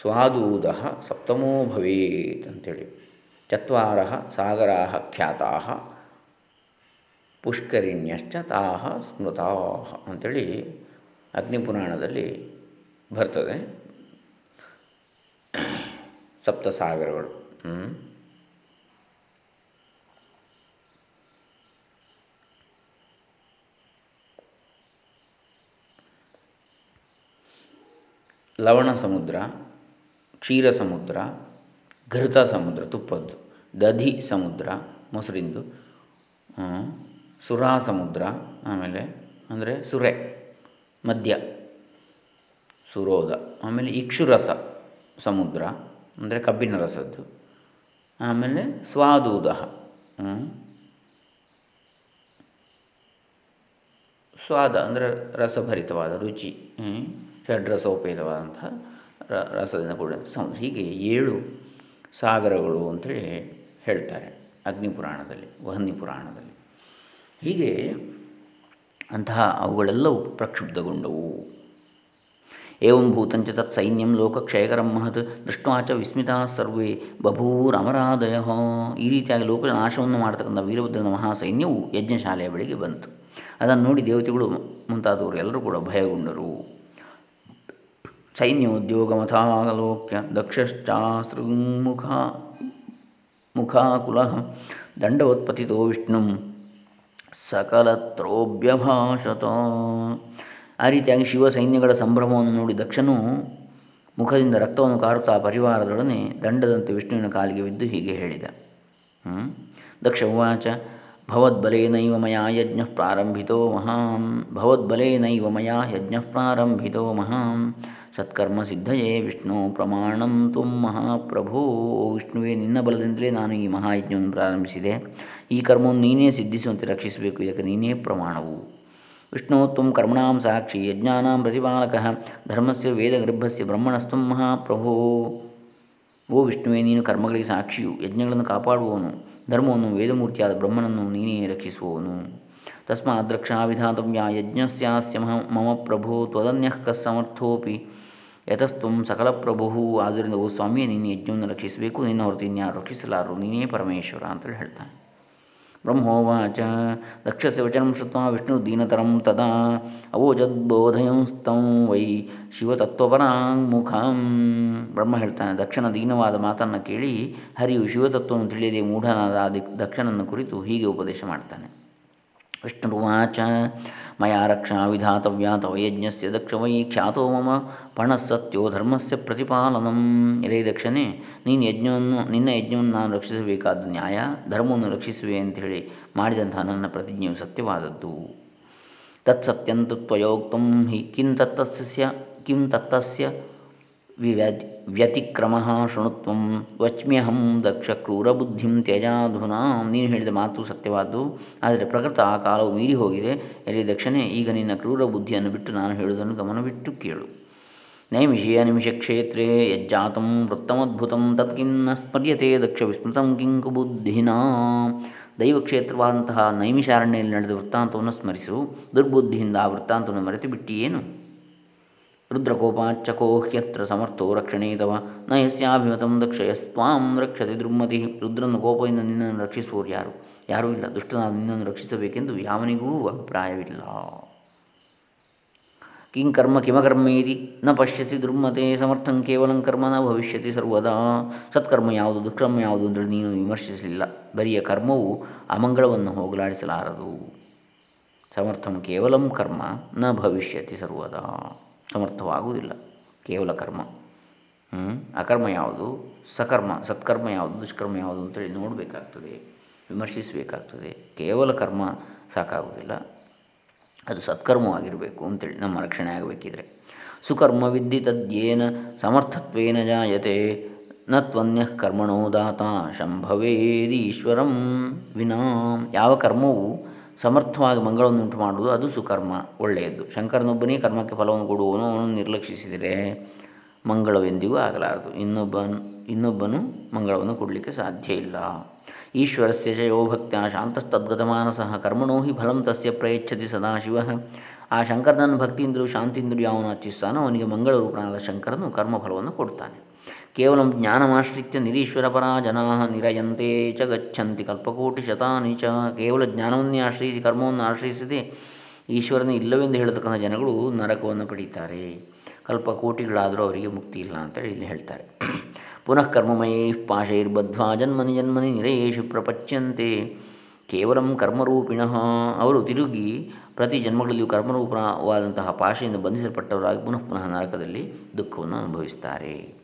ಸ್ವಾದೂದ ಸಪ್ತಮೋ ಭವೇತ್ ಅಂತೇಳಿ. ಚತ್ವಾರ ಸಾಗರಾ ಖ್ಯಾತಾ ಪುಷ್ಕರಿಣ್ಯಶ್ಚ ತಾಹ ಸ್ಮೃತಾ ಅಂಥೇಳಿ ಅಗ್ನಿಪುರಾಣದಲ್ಲಿ ಬರ್ತದೆ. ಸಪ್ತಸಾಗರಗಳು. ಲವಣ ಸಮುದ್ರ ಕ್ಷೀರ ಸಮುದ್ರ ಘೃತ ಸಮುದ್ರ ತುಪ್ಪದ್ದು ದಧಿ ಸಮುದ್ರ ಮೊಸರಿಂದು ಸುರಾ ಸಮುದ್ರ ಆಮೇಲೆ ಅಂದರೆ ಸುರೆ, ಮಧ್ಯ, ಸುರೋದ, ಆಮೇಲೆ ಇಕ್ಷುರಸ ಸಮುದ್ರ, ಅಂದರೆ ಕಬ್ಬಿನ ರಸದ್ದು, ಆಮೇಲೆ ಸ್ವಾದೂದ ಸ್ವಾದ ಅಂದರೆ ರಸಭರಿತವಾದ ರುಚಿ ಷಡ್ರಸೋಪೇತವಾದಂತಹ ರಸದಿಂದ ಕೂಡ ಸಮುದ್ರ. ಹೀಗೆ ಏಳು ಸಾಗರಗಳು ಅಂತೇಳಿ ಹೇಳ್ತಾರೆ ಅಗ್ನಿಪುರಾಣದಲ್ಲಿ, ವಹನಿ ಪುರಾಣದಲ್ಲಿ. ಹೀಗೆ ಅಂತಹ ಅವುಗಳೆಲ್ಲವೂ ಪ್ರಕ್ಷುಬ್ಧಗೊಂಡವು. ಏವಂ ಭೂತಂಚ ತತ್ ಸೈನ್ಯಂ ಲೋಕಕ್ಷಯಕರಂ ಮಹತ್ ದೃಷ್ಟ್ವಾಚ ವಿಸ್ಮಿತಾ ಸರ್ವೇ ಬಭೂರಮರಾದಯ ಈ ರೀತಿಯಾಗಿ ಲೋಕ ನಾಶವನ್ನು ಮಾಡತಕ್ಕಂಥ ವೀರಭದ್ರನ ಮಹಾಸೈನ್ಯವು ಯಜ್ಞಶಾಲೆಯ ಬಳಿಗೆ ಬಂತು. ಅದನ್ನು ನೋಡಿ ದೇವತೆಗಳು ಮುಂತಾದವರು ಎಲ್ಲರೂ ಕೂಡ ಭಯಗೊಂಡರು. ಸೈನ್ಯೋದ್ಯೋಗಮಥಾಲೋಕ್ಯ ದಕ್ಷಶ್ಚಾಸ್ತೃಮುಖ ಮುಖಾಕುಲ ದಂಡವತ್ಪತಿತೋ ವಿಷ್ಣು ಸಕಲತ್ರೋಭ್ಯಭಾಷತ ಆ ರೀತಿಯಾಗಿ ಶಿವ ಸೈನ್ಯಗಳ ಸಂಭ್ರಮವನ್ನು ನೋಡಿ ದಕ್ಷನು ಮುಖದಿಂದ ರಕ್ತವನ್ನು ಕಾರುತ್ತಾ ಪರಿವಾರದೊಡನೆ ದಂಡದಂತೆ ವಿಷ್ಣುವಿನ ಕಾಲಿಗೆ ಬಿದ್ದು ಹೀಗೆ ಹೇಳಿದ. ದಕ್ಷ ಉವಾಚ ಭವದ್ಬಲೇನೈವ ಮಯಾ ಯಜ್ಞ ಪ್ರಾರಂಭಿತೋ ಮಹಾಂ ಭವದ್ಬಲೇನೈವ ಮಯಾ ಯಜ್ಞ ಪ್ರಾರಂಭಿತೋ ಮಹಾಂ ಸತ್ಕರ್ಮ ಸಿದ್ಧಯೇ ವಿಷ್ಣು ಪ್ರಮಾಣಂ ತುಂ ಮಹಾಪ್ರಭೋ ವಿಷ್ಣುವೇ ನಿನ್ನ ಬಲದಿಂದಲೇ ನಾನು ಈ ಮಹಾಯಜ್ಞವನ್ನು ಪ್ರಾರಂಭಿಸಿದೆ। ಈ ಕರ್ಮವನ್ನು ನೀನೇ ಸಿದ್ಧಿಸುವಂತೆ ರಕ್ಷಿಸಬೇಕು, ಇದಕ್ಕೆ ನೀನೇ ಪ್ರಮಾಣವು। ವಿಷ್ಣು ತ್ವಂ ಕರ್ಮಣಾಂ ಸಾಕ್ಷಿ ಯಜ್ಞಾನಾಂ ಪ್ರತಿಪಾಲಕ, ಧರ್ಮಸ್ಯ ವೇದಗರ್ಭಸ್ಯ ಬ್ರಹ್ಮಣಸ್ತ್ವಂ ಮಹಾಪ್ರಭೋ। ಓ ವಿಷ್ಣುವೇ, ನೀನು ಕರ್ಮಗಳಿಗೆ ಸಾಕ್ಷಿಯು, ಯಜ್ಞಗಳನ್ನು ಕಾಪಾಡುವವನು। ಧರ್ಮವನ್ನು ವೇದಮೂರ್ತಿಯಾದ ಬ್ರಹ್ಮನನ್ನು ನೀನೇ ರಕ್ಷಿಸುವವನು ತಸ್ಮಾತ್ ರಕ್ಷಾ ವಿಧಾತವ್ಯ ಯಜ್ಞಸ್ಯಾಸ್ಯ ಮಮ ಪ್ರಭು ತ್ವದನ್ಯ ಕಸ್ಸಮರ್ಥೋಪಿ ಯತಸ್ತ್ವಂ ಸಕಲ ಪ್ರಭು ಆದ್ದರಿಂದ ಓ ಸ್ವಾಮಿಯೇ ನೀನು ಯಜ್ಞವನ್ನು ರಕ್ಷಿಸಬೇಕು ನಿನ್ನ ಹೊರತು ಇನ್ಯಾರು ರಕ್ಷಿಸಲಾರು ನೀನೇ ಪರಮೇಶ್ವರ ಅಂತೇಳಿ ಹೇಳ್ತಾನೆ ಬ್ರಹ್ಮೋವಾಚ ದಕ್ಷಸ್ಯ ವಚನ ಶ್ರುತ್ವ ವಿಷ್ಣು ದೀನತರಂ ತದಾ ಅವೋಜದ್ಬೋಧಯಂಸ್ತಂ ವೈ ಶಿವತತ್ವಪರಾಂಗುಖಂ ಬ್ರಹ್ಮ ಹೇಳ್ತಾನೆ ದಕ್ಷನ ದೀನವಾದ ಮಾತನ್ನು ಕೇಳಿ, ಹರಿಯು ಶಿವತತ್ವವನ್ನು ತಿಳಿಯದೆ ಮೂಢನಾದ ದಕ್ಷನನ್ನು ಕುರಿತು ಹೀಗೆ ಉಪದೇಶ ಮಾಡ್ತಾನೆ. ವಿಷ್ಣುರುವಾಚ ಮಯಾ ರಕ್ಷಣ ವಿಧಾತವ್ಯಾ ತವ ಯಜ್ಞಸ್ಯ ದಕ್ಷ ವೈ ಖ್ಯಾತೋ ಮಮ ಪಣಸತ್ಯೋ ಧರ್ಮಸ್ಯ ಪ್ರತಿಪಾಲನಂ ಎಲೆ ದಕ್ಷನೇ ನೀನು ಯಜ್ಞವನ್ನು, ನಿನ್ನ ಯಜ್ಞವನ್ನು ನಾನು ರಕ್ಷಿಸಬೇಕಾದ ನ್ಯಾಯ, ಧರ್ಮವನ್ನು ರಕ್ಷಿಸುವೆ ಅಂತೇಳಿ ಮಾಡಿದಂತಹ ನನ್ನ ಪ್ರತಿಜ್ಞೆಯು ಸತ್ಯವಾದದ್ದು. ತತ್ಸತ್ಯಂತು ತ್ವಯೋಕ್ತಂ ಹಿ ಕಿಂ ತತ್ತಸ್ಯ ಕಿಂ ತತ್ತಸ್ಯ ವಿವ್ಯತಿ ವ್ಯತಿಕ್ರಮ ಶೃಣುತ್ವ ವಚ್ಮ್ಯಹಂ ದಕ್ಷ ಕ್ರೂರಬುದ್ಧಿಂ ತ್ಯಜಾಧುನಾ. ನೀನು ಹೇಳಿದ ಮಾತು ಸತ್ಯವಾದ್ದು. ಆದರೆ ಪ್ರಕೃತ ಆ ಕಾಲವು ಮೀರಿ ಹೋಗಿದೆ. ಎಲ್ಲಿ ದಕ್ಷನೇ, ಈಗ ನಿನ್ನ ಕ್ರೂರ ಬುದ್ಧಿಯನ್ನು ಬಿಟ್ಟು ನಾನು ಹೇಳುವುದನ್ನು ಗಮನವಿಟ್ಟು ಕೇಳು. ನೈಮಿಷೇಯ ನಿಮಿಷ ಕ್ಷೇತ್ರೇ ಯಜ್ಜಾತಂ ವೃತ್ತಮದ್ಭುತಂ ತತ್ಕಿನ್ನ ಸ್ಮರ್ಯತೆ ದಕ್ಷ ವಿಸ್ಮೃತಂ ಕಿಂಕು ಬುದ್ಧಿನಾ. ದೈವಕ್ಷೇತ್ರವಾದಂತಹ ನೈಮಿಷಾರಣ್ಯಲ್ಲಿ ನಡೆದ ವೃತ್ತಾಂತವನ್ನು ಸ್ಮರಿಸು. ದುರ್ಬುದ್ಧಿಯಿಂದ ಆ ವೃತ್ತಾಂತವನ್ನು ಮರೆತು ಬಿಟ್ಟಿಯೇನು ರುದ್ರಕೋಪಾಚ್ಚಕೋ ಹ್ಯತ್ರ ಸಮರ್ಥೋ ರಕ್ಷಣೆ ತವ ನ ಯಸ್ಯಾಭಿಮತಂ ದಕ್ಷಯಸ್ವಾಂ ರಕ್ಷತೆ ದುರ್ಮತಿ. ರುದ್ರನ ಕೋಪದಿಂದ ನಿನ್ನನ್ನು ರಕ್ಷಿಸುವವರು ಯಾರು? ಯಾರೂ ಇಲ್ಲ. ದುಷ್ಟನಾದ ನಿನ್ನನ್ನು ರಕ್ಷಿಸಬೇಕೆಂದು ಯಾವನಿಗೂ ಅಭಿಪ್ರಾಯವಿಲ್ಲ. ಕಿಂ ಕರ್ಮ ಕಿಮಕರ್ಮೇರಿ ನ ಪಶ್ಯಸಿ ದುರ್ಮತೆ ಸಮರ್ಥಂ ಕೇವಲಂ ಕರ್ಮ, ನ ಭವಿಷ್ಯತಿ ಸರ್ವದಾ. ಸತ್ಕರ್ಮ ಯಾವುದು, ದುಷ್ಕರ್ಮ ಯಾವುದು ಅಂದರೆ ನೀನು ವಿಮರ್ಶಿಸಲಿಲ್ಲ. ಬರಿಯ ಕರ್ಮವು ಅಮಂಗಳವನ್ನು ಹೋಗಲಾಡಿಸಲಾರದು. ಸಮರ್ಥಂ ಕೇವಲಂ ಕರ್ಮ, ನ ಭವಿಷ್ಯತಿ ಸರ್ವದಾ. ಸಮರ್ಥವಾಗುವುದಿಲ್ಲ. ಕೇವಲ ಕರ್ಮ. ಅಕರ್ಮ ಯಾವುದು? ಸಕರ್ಮ, ಸತ್ಕರ್ಮ ಯಾವುದು? ದುಷ್ಕರ್ಮ ಯಾವುದು ಅಂತೇಳಿ ನೋಡಬೇಕಾಗ್ತದೆ, ವಿಮರ್ಶಿಸಬೇಕಾಗ್ತದೆ. ಕೇವಲ ಕರ್ಮ ಸಾಕಾಗುವುದಿಲ್ಲ. ಅದು ಸತ್ಕರ್ಮವಾಗಿರಬೇಕು ಅಂತೇಳಿ ನಮ್ಮ ರಕ್ಷಣೆ ಆಗಬೇಕಿದ್ರೆ. ಸುಕರ್ಮ ವಿದ್ಧಿ ತದ್ಯೇನ ಸಮರ್ಥತ್ವೇನ ಜಾಯತೆ ನ ತ್ವನ್ಯ ಕರ್ಮಣೋ ದಾತ, ಶಂಭವೇದೀಶ್ವರಂ ವಿನಾ. ಯಾವ ಕರ್ಮವು ಸಮರ್ಥವಾಗಿ ಮಂಗಳವನ್ನು ಉಂಟು ಮಾಡುವುದು ಅದು ಸುಕರ್ಮ, ಒಳ್ಳೆಯದು. ಶಂಕರನೊಬ್ಬನೇ ಕರ್ಮಕ್ಕೆ ಫಲವನ್ನು ಕೊಡುವವನು ಅವನು ನಿರ್ಲಕ್ಷಿಸಿದರೆ ಮಂಗಳವೆಂದಿಗೂ ಆಗಲಾರದು. ಇನ್ನೊಬ್ಬನು ಇನ್ನೊಬ್ಬನು ಮಂಗಳವನ್ನು ಕೊಡಲಿಕ್ಕೆ ಸಾಧ್ಯ ಇಲ್ಲ. ಈಶ್ವರಸ್ಯ ಜಯೋ ಭಕ್ತ ಶಾಂತಸ್ತದ್ಗತ ಮಾನಸ ಕರ್ಮಣೋ ಹಿ ಫಲಂ ತಸ್ಯ ಪ್ರಯಚ್ಛತಿ ಸದಾಶಿವ ಆ ಶಂಕರನನ್ನು ಭಕ್ತಿಯಿಂದಲೂ ಶಾಂತಿಯಿಂದಲೂ ಯಾವನು ಅರ್ಚಿಸ್ತಾನೋ ಅವನಿಗೆ ಮಂಗಳ ರೂಪನಾದ ಶಂಕರನು ಕರ್ಮಫಲವನ್ನು ಕೊಡ್ತಾನೆ. ಕೇವಲ ಜ್ಞಾನಮಾಶ್ರಿತ್ಯ ನಿರೀಶ್ವರಪರಾ ಜನಾ ನಿರಯಂತೆ ಚ ಗಚ್ಚಂತಿ ಕಲ್ಪಕೋಟಿ ಶತಾನಿ ಚ. ಕೇವಲ ಜ್ಞಾನವನ್ನೇ ಆಶ್ರಯಿಸಿ, ಕರ್ಮವನ್ನು ಆಶ್ರಯಿಸದೆ ಈಶ್ವರನ ಇಲ್ಲವೆಂದು ಹೇಳತಕ್ಕಂಥ ಜನಗಳು ನರಕವನ್ನು ಪಡೀತಾರೆ. ಕಲ್ಪಕೋಟಿಗಳಾದರೂ ಅವರಿಗೆ ಮುಕ್ತಿ ಇಲ್ಲ ಅಂತೇಳಿ ಇಲ್ಲಿ ಹೇಳ್ತಾರೆ. ಪುನಃ ಕರ್ಮಮಯೇ ಪಾಶೈರ್ಬದ್ಧ್ವಾ ಜನ್ಮನಿ ಜನ್ಮನಿ ನಿರಯೇಶು ಪ್ರಪಚ್ಯಂತೆ. ಕೇವಲ ಕರ್ಮರೂಪಿಣ ಅವರು ತಿರುಗಿ ಪ್ರತಿ ಜನ್ಮಗಳಲ್ಲಿಯೂ ಕರ್ಮರೂಪವಾದಂತಹ ಪಾಶೆಯಿಂದ ಬಂಧಿಸಲ್ಪಟ್ಟವರಾಗಿ ಪುನಃ ಪುನಃ ನರಕದಲ್ಲಿ ದುಃಖವನ್ನು ಅನುಭವಿಸ್ತಾರೆ.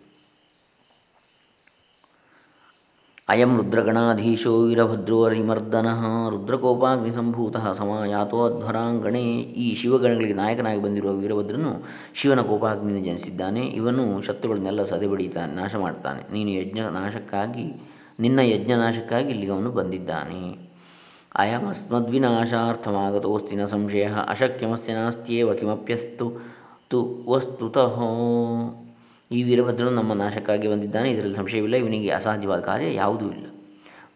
ಅಯಂ ರುದ್ರಗಣಾಧೀಶೋ ವೀರಭದ್ರೋರಿಮರ್ದನ ರುದ್ರಕೋಪಾಗ್ನಿಸಂಭೂತ ಸಮಾಯಾತೋ ಅಧ್ವರಾಂಗಣೆ ಈ ಶಿವಗಣಗಳಿಗೆ ನಾಯಕನಾಗಿ ಬಂದಿರುವ ವೀರಭದ್ರನು ಶಿವನ ಕೋಪಾಗ್ನಿಯಿಂದ ಜನಿಸಿದ್ದಾನೆ. ಇವನು ಶತ್ರುಗಳನ್ನೆಲ್ಲ ಸದೆಬಡಿತಾನೆ ನಾಶ ಮಾಡ್ತಾನೆ. ನೀನು ಯಜ್ಞ ನಾಶಕ್ಕಾಗಿ ನಿನ್ನ ಯಜ್ಞ ನಾಶಕ್ಕಾಗಿ ಇಲ್ಲಿಗೆ ಅವನು ಬಂದಿದ್ದಾನೆ. ಅಯಮಸ್ಮದ್ವಿನಾಶಾರ್ಥಮಾಗತೋಸ್ತಿ ನ ಸಂಶಯ ಅಶಕ್ಯಮಸ್ಯ ನಾಸ್ತಿಯೇವ ಕಿಮಪ್ಯಸ್ತು ತು ವಸ್ತುತಃ. ಈ ವೀರಭದ್ರನು ನಮ್ಮ ನಾಶಕ್ಕಾಗಿ ಬಂದಿದ್ದಾನೆ, ಇದರಲ್ಲಿ ಸಂಶಯವಿಲ್ಲ, ಇವನಿಗೆ ಅಸಾಧ್ಯವಾದ ಕಾರ್ಯ ಯಾವುದೂ ಇಲ್ಲ.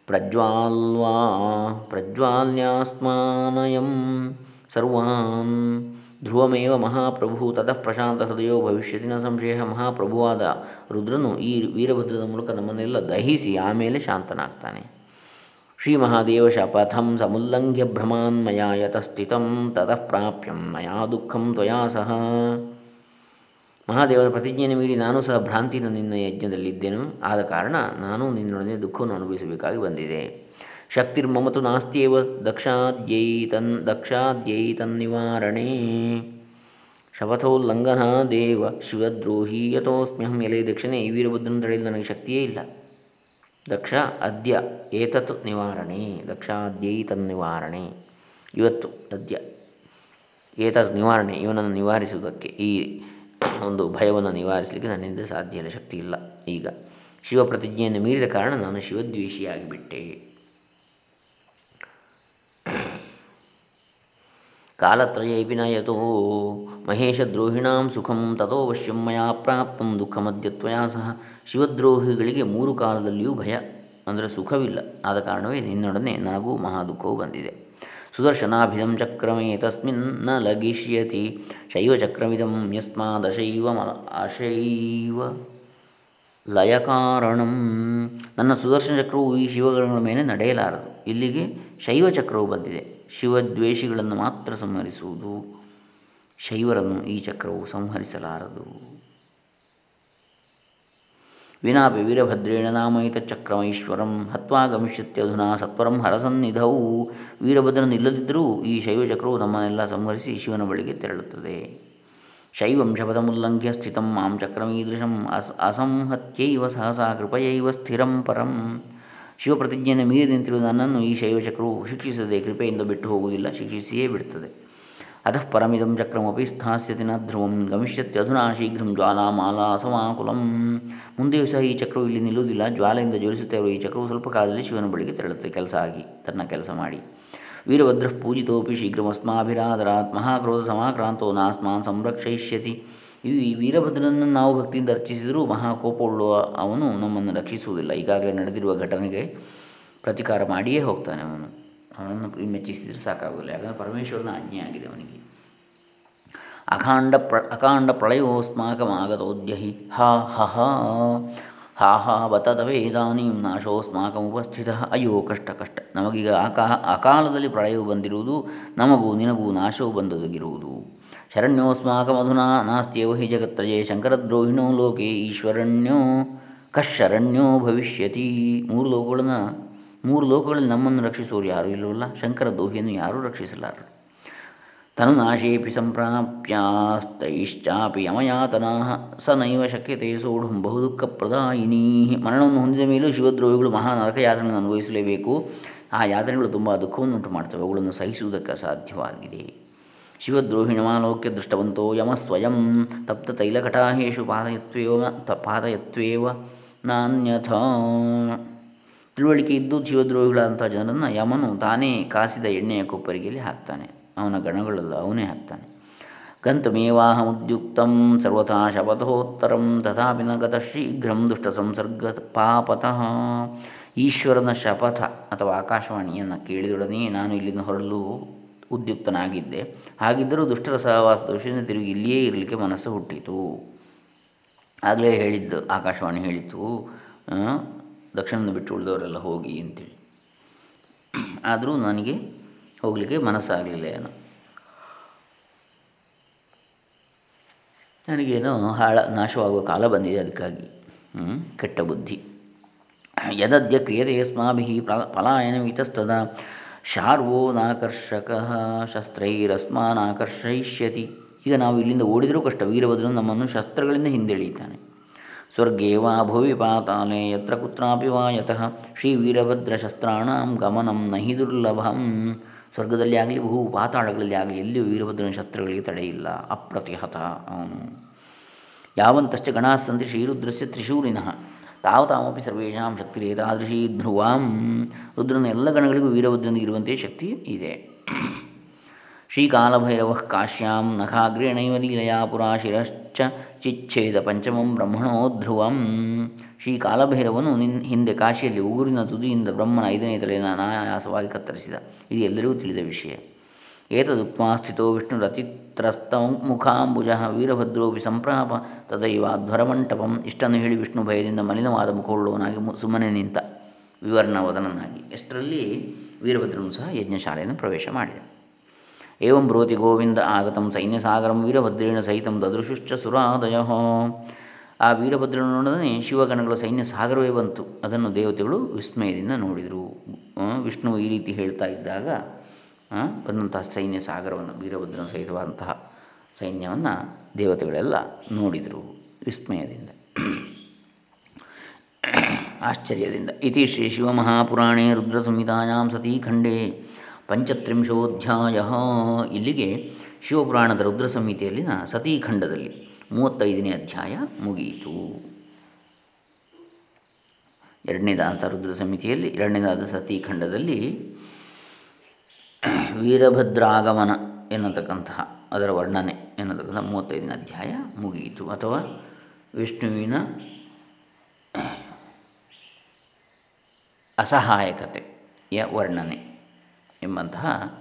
ಪ್ರಜ್ವಾಲ್ವಾ, ಪ್ರಜ್ವಾಲ್ಯಾಸ್ಮಾನಯಂ ಸರ್ವಾನ್, ಧ್ರುವಮೇವ ಮಹಾಪ್ರಭು, ತತಃ ಪ್ರಶಾಂತ ಹೃದಯೋ ಭವಿಷ್ಯತಿನ ಸಂಶಯ ಮಹಾಪ್ರಭುವಾದ ರುದ್ರನು ಈ ವೀರಭದ್ರದ ಮೂಲಕ ನಮ್ಮನ್ನೆಲ್ಲ ದಹಿಸಿ ಆಮೇಲೆ ಶಾಂತನಾಗ್ತಾನೆ. ಶ್ರೀ ಮಹಾದೇವ ಶಪಥಂ ಸಮುಲ್ಲಂಘ್ಯ ಭ್ರಮಾನ್ಮಯ ಯತಸ್ಥಿತಂ ತತಃ ಪ್ರಾಪ್ಯಂ, ಮಯಾ ದುಃಖಂ ತ್ವಯಾ ಸಹ. ಮಹಾದೇವನ ಪ್ರತಿಜ್ಞೆಯನ್ನು ಮೀರಿ ನಾನು ಸಹ ಭ್ರಾಂತಿನ ನಿನ್ನ ಯಜ್ಞದಲ್ಲಿದ್ದೇನು? ಆದ ಕಾರಣ ನಾನು ನಿನ್ನೊಡನೆ ದುಃಖವನ್ನು ಅನುಭವಿಸಬೇಕಾಗಿ ಬಂದಿದೆ. ಶಕ್ತಿರ್ಮಮತು ನಾಸ್ತಿಯೇವ ದಕ್ಷಾದ್ಯೈತನ್ ದಕ್ಷಾದ್ಯೈತನ್ ನಿವಾರಣೆ. ತನ್ನಿವಾರಣೆ ಶಪಥೋಲ್ಲಂಘನ ದೇವ ಶಿವದ್ರೋಹಿ ಯಥೋಸ್ಮ್ಯಹಂ ಎಲೆ ದಕ್ಷಿಣೆ. ಈ ವೀರಭದ್ರನ ತಡೆಯಲು ನನಗೆ ಶಕ್ತಿಯೇ ಇಲ್ಲ. ದಕ್ಷ, ಅದ್ಯ, ಏತತ್ ನಿವಾರಣೆ. ತನ್ನಿವಾರಣೆ ಇವತ್ತು ಅದ್ಯ, ಏತತ್ ನಿವಾರಣೆ. ಇವನನ್ನು ನಿವಾರಿಸುವುದಕ್ಕೆ ಈ ಒಂದು ಭಯವನ್ನು ನಿವಾರಿಸಲಿಕ್ಕೆ ನನ್ನಿಂದ ಸಾಧ್ಯ ಇಲ್ಲ, ಶಕ್ತಿ ಇಲ್ಲ. ಈಗ ಶಿವ ಪ್ರತಿಜ್ಞೆಯನ್ನು ಮೀರಿದ ಕಾರಣ ನಾನು ಶಿವದ್ವೇಷಿಯಾಗಿಬಿಟ್ಟೆ. ಕಾಲತ್ರಯೈಪಿ ಮಹೇಶ ದ್ರೋಹಿಣಾಂ ಸುಖಂ ತಥೋ ವಶ್ಯಂ ಮಯಾ ಪ್ರಾಪ್ತಂ ದುಃಖಮದ್ಯತ್ವಯಾ ಸಹ. ಶಿವದ್ರೋಹಿಗಳಿಗೆ ಮೂರು ಕಾಲದಲ್ಲಿಯೂ ಭಯ, ಅಂದರೆ ಸುಖವಿಲ್ಲ. ಆದ ಕಾರಣವೇ ನಿನ್ನೊಡನೆ ನನಗೂ ಮಹಾ ದುಃಖವು ಬಂದಿದೆ. ಸುದರ್ಶನಾಭಿಧಂ ಚಕ್ರಮೇ ತಸ್ಮಿನ್ನ ಲಗಿಷ್ಯತಿ ಶೈವಚಕ್ರಮಿದಂ ಯಸ್ಮಾದಶೈವ ಅಶೈವ ಲಯಕಾರಣಂ ನನ್ನ ಸುದರ್ಶನ ಚಕ್ರವು ಈ ಶಿವಗಳ ಮೇಲೆ ನಡೆಯಲಾರದು. ಇಲ್ಲಿಗೆ ಶೈವ ಚಕ್ರವು ಬಂದಿದೆ. ಶಿವದ್ವೇಷಿಗಳನ್ನು ಮಾತ್ರ ಸಂಹರಿಸುವುದು. ಶೈವರನ್ನು ಈ ಚಕ್ರವು ಸಂಹರಿಸಲಾರದು. ವಿನಾಪಿ ವೀರಭದ್ರೇಣ ನಾಮೈತಚಕ್ರಮೈಶ್ವರಂ ಹತ್ವಾ ಗಮಿಷ್ಯತ್ಯಧುನಾ ಸತ್ವರಂ ಹರಸನ್ನಿಧೌ. ವೀರಭದ್ರನಿಲ್ಲದಿದ್ದರೂ ಈ ಶೈವಚಕ್ರವು ನಮ್ಮನ್ನೆಲ್ಲ ಸಂಹರಿಸಿ ಶಿವನ ಬಳಿಗೆ ತೆರಳುತ್ತದೆ. ಶೈವಂ ಶಪಥಮುಲ್ಲಂಘ್ಯ ಸ್ಥಿತ ಮಾಂ ಚಕ್ರಮೀದೃಶಂ ಅಸ್, ಅಸಂಹತ್ಯೈವ ಸಹಸಾ ಕೃಪಯೈವ ಸ್ಥಿರಂ ಪರಂ. ಶಿವಪ್ರತಿಜ್ಞೆಯನ್ನು ಮೀರಿ ನಿಂತಿರುವ ನನ್ನನ್ನು ಈ ಶೈವಚಕ್ರವು ಶಿಕ್ಷಿಸದೆ ಕೃಪೆಯಿಂದ ಬಿಟ್ಟು ಹೋಗುವುದಿಲ್ಲ, ಶಿಕ್ಷಿಸಿಯೇ ಬಿಡುತ್ತದೆ. ಅತಃ ಪರಮಿದಂ ಚಕ್ರಮಪಿ ಸ್ಥಾಸ್ಯತಿ ನ ಧ್ರುವಂ ಗಮಿಷ್ಯತಿ ಅಧುನಾ ಶೀಘ್ರಂ ಮಾಲಾ ಸಮಾಕುಲಂ ಮುಂದೆಯೂ ಸಹ ಈ ಚಕ್ರವು ಇಲ್ಲಿ ನಿಲ್ಲುವುದಿಲ್ಲ ಜ್ವಾಲೆಯಿಂದ ಜ್ವಲಿಸುತ್ತೇವೆ ಈ ಚಕ್ರವು ಸ್ವಲ್ಪ ಕಾಲದಲ್ಲಿ ಶಿವನ ಬಳಿಗೆ ತೆರಳುತ್ತೆ, ಕೆಲಸ ಆಗಿ, ತನ್ನ ಕೆಲಸ ಮಾಡಿ. ವೀರಭದ್ರ ಪೂಜಿತೋಪಿ ಶೀಘ್ರಮಸ್ಮಾಭಿರಾಧರಾತ್ ಮಹಾಕ್ರೋಧ ಸಮಾಕ್ರಾಂತೋ ನಾಸ್ಮಾನ್ ಸಂರಕ್ಷಯಿಷ್ಯತಿ. ಈ ವೀರಭದ್ರನನ್ನು ನಾವು ಭಕ್ತಿಯಿಂದ ಅರ್ಚಿಸಿದರೂ ಮಹಾಕೋಪವುಳ್ಳುವ ಅವನು ನಮ್ಮನ್ನು ರಕ್ಷಿಸುವುದಿಲ್ಲ. ಈಗಾಗಲೇ ನಡೆದಿರುವ ಘಟನೆಗೆ ಪ್ರತಿಕಾರ ಮಾಡಿಯೇ ಹೋಗ್ತಾನೆ ಅವನು. ಅವನನ್ನು ಮೆಚ್ಚಿಸಿದರೆ ಸಾಕಾಗೋಲ್ಲ ಯಾಕಂದರೆ ಪರಮೇಶ್ವರನ ಆಜ್ಞೆ ಆಗಿದೆ ಅವನಿಗೆ. ಅಖಾಂಡ ಪ್ರ, ಅಖಾಂಡ ಪ್ರಳಯೋಸ್ಮಾಕಮಾಗತೋದ್ಯ ಹಿ, ಹಾ, ಹ. ಹಾ ಬತದ ಇದಾನೀಂ ಉಪಸ್ಥಿತ ಅಯ್ಯೋ, ಕಷ್ಟ ಕಷ್ಟ. ನಮಗೀಗ ಆಕಾ, ಅಕಾಲದಲ್ಲಿ ಪ್ರಳಯವು ಬಂದಿರುವುದು, ನಮಗೂ ನಿನಗೂ ನಾಶವು ಬಂದೊದಗಿರುವುದು. ಶರಣ್ಯೋಸ್ಮಾಕಮಧುನಾ ನಾಸ್ತಿಯೋ ಹಿ ಜಗತ್ರಯೇ ಶಂಕರದ್ರೋಹಿಣೋ ಲೋಕೆ ಈಶ್ವರಣ್ಯೋ ಕಶರಣ್ಯೋ ಭವಿಷ್ಯತಿ. ಮೂರು ಲೋಕಗಳನ್ನು, ಮೂರು ಲೋಕಗಳಲ್ಲಿ ನಮ್ಮನ್ನು ರಕ್ಷಿಸುವರು ಯಾರೂ ಇಲ್ಲವಲ್ಲ? ಶಂಕರ ದೋಹಿಯನ್ನು ಯಾರೂ ರಕ್ಷಿಸಲಾರರು. ತನುನಾಶೇಪಿ ಸಂಪ್ರಾಪ್ಯಾಸ್ತೈಶ್ಚಾಪಿ ಯಮಯಾತನಾ ಸ ನೈವ ಶಕ್ಯತೆ ಸೋಢುಂ ಪ್ರದಾಯಿನಿ ಮರಣವನ್ನು ಹೊಂದಿದ ಮೇಲೂ ಶಿವದ್ರೋಹಿಗಳು ಮಹಾ ನರಕ ಯಾತನೆಯನ್ನು ಅನುಭವಿಸಲೇಬೇಕು. ಆ ಯಾತನೆಗಳು ತುಂಬ ದುಃಖವನ್ನು ಉಂಟು ಮಾಡ್ತವೆ ಅವುಗಳನ್ನು ಸಹಿಸುವುದಕ್ಕೆ ಅಸಾಧ್ಯವಾಗಿದೆ. ಶಿವದ್ರೋಹಿಣಮಾಲೋಕ್ಯ ದೃಷ್ಟವಂತೋ ಯಮ ಸ್ವಯಂ ತಪ್ತ ತೈಲಕಟಾಹೇಶು ಪಾದಯತ್ವೇವ ಪಾದಯತ್ವೇವ ನಾನ್ಯಥ. ತಿಳುವಳಿಕೆ ಇದ್ದು ಶಿವದ್ರೋಹಿಗಳಂಥ ಜನರನ್ನು ಯಮನು ತಾನೇ ಕಾಸಿದ ಎಣ್ಣೆಯ ಕೊಪ್ಪರಿಗೆಯಲ್ಲಿ ಹಾಕ್ತಾನೆ. ಅವನ ಗಣಗಳಲ್ಲ ಅವನೇ ಹಾಕ್ತಾನೆ ಗಂತಮೇವಾಹಮುದ್ಯುಕ್ತಂ ಸರ್ವಥಾ ಶಪಥೋತ್ತರಂ ತಥಾಪಿ ನ ಗತ ಶೀಘ್ರಂ ದುಷ್ಟ ಸಂಸರ್ಗ ಪಾಪತಃ. ಈಶ್ವರನ ಶಪಥ ಅಥವಾ ಆಕಾಶವಾಣಿಯನ್ನು ಕೇಳಿದೊಡನೆ ನಾನು ಇಲ್ಲಿಂದ ಹೊರಲು ಉದ್ಯುಕ್ತನಾಗಿದ್ದೆ. ಹಾಗಿದ್ದರೂ ದುಷ್ಟರ ಸಹವಾಸ ದೋಷದಿಂದ ತಿರುಗಿ ಇಲ್ಲಿಯೇ ಇರಲಿಕ್ಕೆ ಮನಸ್ಸು ಹುಟ್ಟಿತು. ಆಗಲೇ ಹೇಳಿದ್ದು, ಆಕಾಶವಾಣಿ ಹೇಳಿತು ದಕ್ಷಿಣದ ಬಿಟ್ಟು ಉಳಿದವರೆಲ್ಲ ಹೋಗಿ ಅಂತೇಳಿ. ಆದರೂ ನನಗೆ ಹೋಗಲಿಕ್ಕೆ ಮನಸ್ಸಾಗಲಿಲ್ಲ ಏನು. ನನಗೇನು ಹಾಳ ನಾಶವಾಗುವ ಕಾಲ ಬಂದಿದೆ ಅದಕ್ಕಾಗಿ ಕೆಟ್ಟ ಬುದ್ಧಿ. ಯದದ್ಯ ಕ್ರಿಯತೆ ಯಸ್ಮಾಭಿ ಪಲಾಯನಮಿತಸ್ತದ ಶಾರ್ವೋ ನಾಕರ್ಷಕ ಶಸ್ತ್ರೈರಸ್ಮಾನಾಕರ್ಷಯಿಷ್ಯತಿ. ಈಗ ನಾವು ಇಲ್ಲಿಂದ ಓಡಿದರೂ ಕಷ್ಟ, ವೀರಭದ್ರನು ನಮ್ಮನ್ನು ಶಸ್ತ್ರಗಳಿಂದ ಹಿಂದೆಳೆಯುತ್ತಾನೆ. ಸ್ವರ್ಗೇ ವಾ ಭುವಿ ಪಾತಾಲೆ, ಯತ್ರ ಕುತ್ರಾಪಿ ವಾ ಯತಃ. ಶ್ರೀ ವೀರಭದ್ರಶಸ್ತ್ರಾಣಂ ಗಮನಂ ನಹಿ ದುರ್ಲಭಂ. ಸ್ವರ್ಗದಲ್ಲಿ ಆಗಲಿ, ಬಹು ಪಾತಾಳಗಳಲ್ಲಿ ಆಗಲಿ, ಎಲ್ಲಿಯೂ ವೀರಭದ್ರನ ಶಸ್ತ್ರಗಳಿಗೆ ತಡೆಯಿಲ್ಲ ಅಪ್ರತಿಹತ. ಅವನು ಯಾವಂತಶ್ಚ ಗಣಾಸಂತಿ ಶ್ರೀರುದ್ರಸ್ಯ ತ್ರಿಶೂಲಿನಃ. ತಾವತಾಮಪಿ ಸರ್ವೇಷಾಂ ಶಕ್ತಿ ಏತಾದೃಶಿ ಧ್ರುವಾಂ. ರುದ್ರನ ಎಲ್ಲ ಗಣಗಳಿಗೂ ವೀರಭದ್ರನಿಗೆ ಇರುವಂತೆ ಶಕ್ತಿ ಇದೆ. ಶ್ರೀಕಾಲಭೈರವ ಕಾಶ್ಯಾಂ ನಖಾಗ್ರೇಣೈವ ಲೀಲಯಾ ಪುರಾ ಶಿರಶ್ಚ ಚಿಚ್ಛೇದ ಪಂಚಮಂ ಬ್ರಹ್ಮಣೋ ಧ್ರುವಂ. ಶ್ರೀ ಕಾಲಭೈರವನು ನಿನ್ ಹಿಂದೆ ಕಾಶಿಯಲ್ಲಿ ಉಗುರಿನ ತುದಿಯಿಂದ ಬ್ರಹ್ಮನ ಐದನೇ ತಲೆಯನ್ನು ಅನಾಯಾಸವಾಗಿ ಕತ್ತರಿಸಿದ. ಇದು ಎಲ್ಲರಿಗೂ ತಿಳಿದ ವಿಷಯ. ಏತದುಕ್ಮಾ ಸ್ಥಿತೋ ವಿಷ್ಣುರತಿತ್ರಸ್ತ ಮುಖಾಂಬುಜ ವೀರಭದ್ರೋಪಿ ಸಂಪ್ರಾಪ ತದೈವ ಧ್ವರಮಂಟಪಂ. ಇಷ್ಟನ್ನು ಹೇಳಿ ವಿಷ್ಣು ಭಯದಿಂದ ಮಲಿನವಾದ ಮುಖವುಳ್ಳವನಾಗಿ ಸುಮ್ಮನೆ ನಿಂತ ವಿವರ್ಣವದನನಾಗಿ. ಎಷ್ಟರಲ್ಲಿ ವೀರಭದ್ರನು ಸಹ ಯಜ್ಞಶಾಲೆಯನ್ನು ಪ್ರವೇಶ ಮಾಡಿದ. ಏವಂ ಬ್ರೋತಿ ಗೋವಿಂದ ಆಗತಂ ಸೈನ್ಯಸಾಗರಂ ವೀರಭದ್ರೇಣ ಸಹಿತಂ ದದೃಶುಶ್ಚ ಸುರಾದಯ ಆ ವೀರಭದ್ರನೊಡನೆ ಶಿವಗಣಗಳ ಸೈನ್ಯ ಸಾಗರವೇ ಬಂತು. ಅದನ್ನು ದೇವತೆಗಳು ವಿಸ್ಮಯದಿಂದ ನೋಡಿದರು. ವಿಷ್ಣು ಈ ರೀತಿ ಹೇಳ್ತಾ ಇದ್ದಾಗ ಬಂದಂತಹ ಸೈನ್ಯ ಸಾಗರವನ್ನು ವೀರಭದ್ರನ ಸಹಿತವಾದಂತಹ ಸೈನ್ಯವನ್ನು ದೇವತೆಗಳೆಲ್ಲ ನೋಡಿದರು ವಿಸ್ಮಯದಿಂದ. ಆಶ್ಚರ್ಯದಿಂದ. ಇತಿ ಶ್ರೀ ಶಿವಮಹಾಪುರಾಣೇ ರುದ್ರಸಂಹಿತಾಯಾಂ ಸತೀಖಂಡೇ ಪಂಚತ್ರಿಂಶೋಧ್ಯಾಯ. ಇಲ್ಲಿಗೆ ಶಿವಪುರಾಣದ ರುದ್ರ ಸಂಹಿತೆಯಲ್ಲಿನ ಸತೀಖಂಡದಲ್ಲಿ ಮೂವತ್ತೈದನೇ ಅಧ್ಯಾಯ ಮುಗಿಯಿತು ಎರಡನೇದಾದ ರುದ್ರ ಸಮಿತಿಯಲ್ಲಿ ಎರಡನೇದಾದ ಸತೀಖಂಡದಲ್ಲಿ ವೀರಭದ್ರಾಗಮನ ಎನ್ನತಕ್ಕಂತಹ, ಅದರ ವರ್ಣನೆ ಎನ್ನತಕ್ಕಂಥ ಮೂವತ್ತೈದನೇ ಅಧ್ಯಾಯ ಮುಗಿಯಿತು ಅಥವಾ ವಿಷ್ಣುವಿನ ಅಸಹಾಯಕತೆಯ ವರ್ಣನೆ. ಎಂಬಂತಹ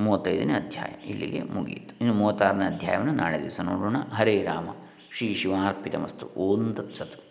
ಮೂವತ್ತೈದನೇ ಅಧ್ಯಾಯ ಇಲ್ಲಿಗೆ ಮುಗಿಯಿತು. ಇನ್ನು ಮೂವತ್ತಾರನೇ ಅಧ್ಯಾಯವನ್ನು ನಾಳೆ ದಿವಸ ನೋಡೋಣ. ಹರೇ ರಾಮ. ಶ್ರೀ ಶಿವಾರ್ಪಿತಮಸ್ತು. ಓಂ ತತ್ಸತ್.